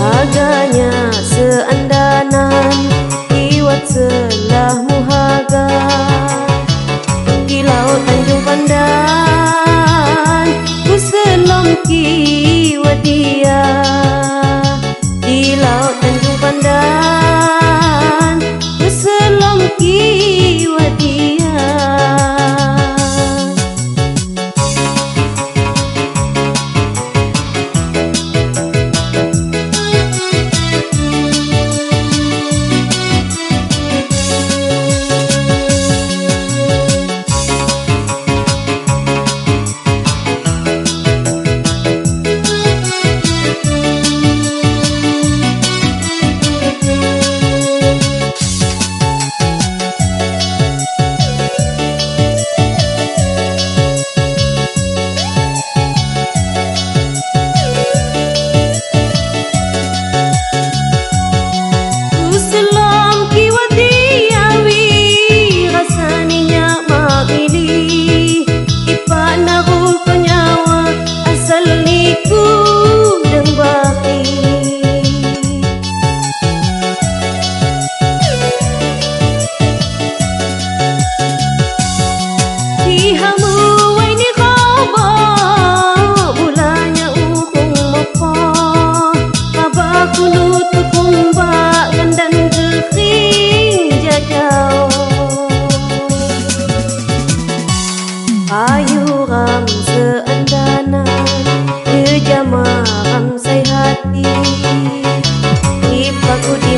Harganya seandanan Iwat selah muhaga Di laut Tanjung Pandan Ku selom dia Di laut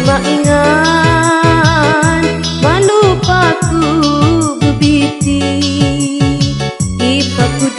tiba ingat. Melupaku bebiti Kita ku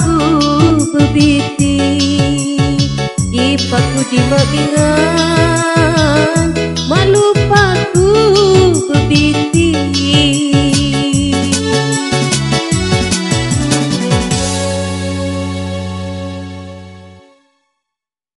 aku bebiti Ipaku di mabingan Malu